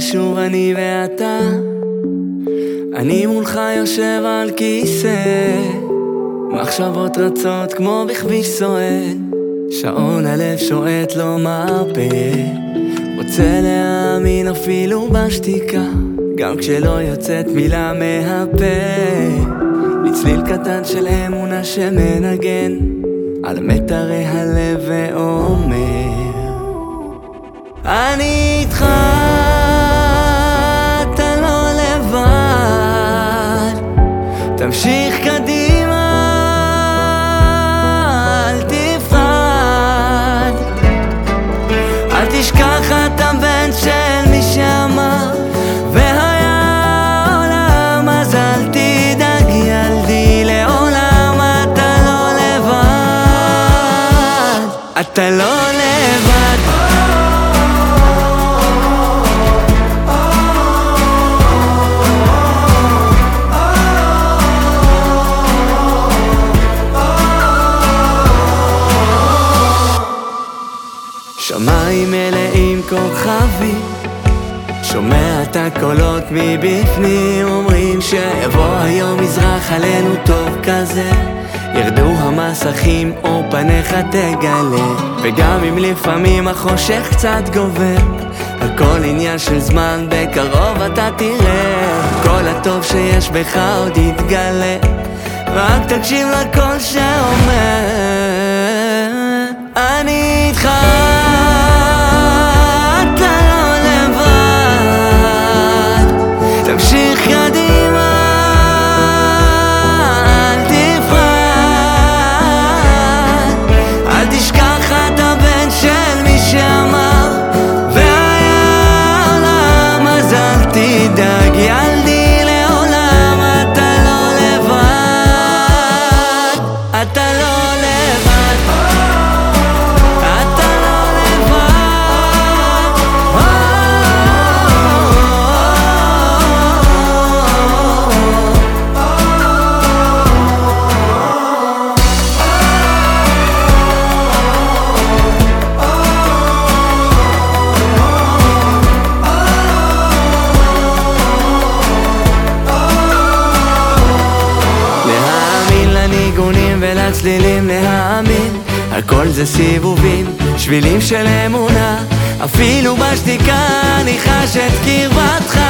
שוב אני ואתה. אני מולך יושב על כיסא. מחשבות רצות כמו בכביש סועד שעון הלב שועט לא מרפה רוצה להאמין אפילו בשתיקה. גם כשלא יוצאת מילה מהפה. לצליל קטן של אמונה שמנגן על מיתרי הלב ואומר תמשיך קדימה אל תפחד. אל תשכח אתה בן של מי שאמר והיה עולם אז אל תדאג ילדי לעולם אתה לא לבד. אתה לא לבד שמיים מלאים כוכבים. שומע את הקולות מבפנים אומרים שיבוא היום מזרח עלינו טוב כזה. ירדו המסכים או פניך תגלה. וגם אם לפעמים החושך קצת גובר הכל עניין של זמן בקרוב אתה תראה. כל הטוב שיש בך עוד יתגלה. רק תקשיב לקול שאומר לניגונים ולצלילים להאמין. הכל זה סיבובים, שבילים של אמונה. אפילו בשתיקה אני חש את קרבתך